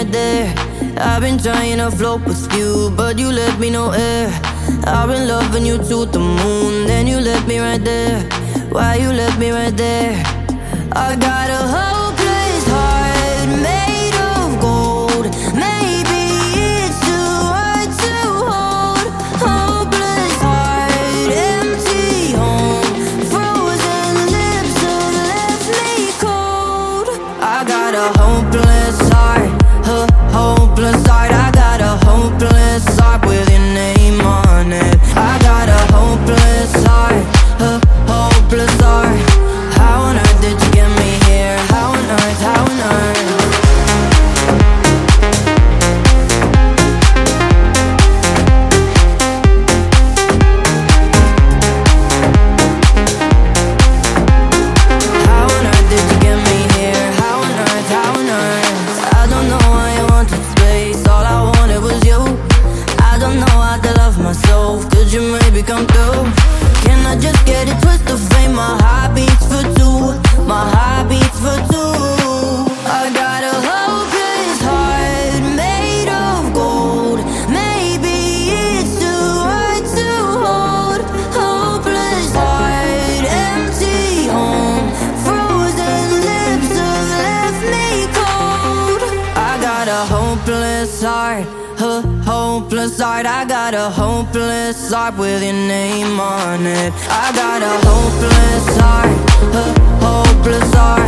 right there. I've been trying to float with you, but you left me no air. I've been loving you to the moon, then you left me right there. Why you left me right there? I got a hopeless heart made of gold. Maybe it's too hard to hold. Hopeless heart, empty home, frozen lips left me cold. I got a hopeless heart, a hopeless heart. Myself. Could you maybe come through? Can I just get it twisted? Fame? My heart beats for two. My heart beats for two. I got a hopeless heart made of gold. Maybe it's too hard to hold. Hopeless heart, empty home, frozen lips have left me cold. I got a hopeless heart, a hopeless heart. I got a hopeless heart with your name on it. I got a hopeless heart, a hopeless heart.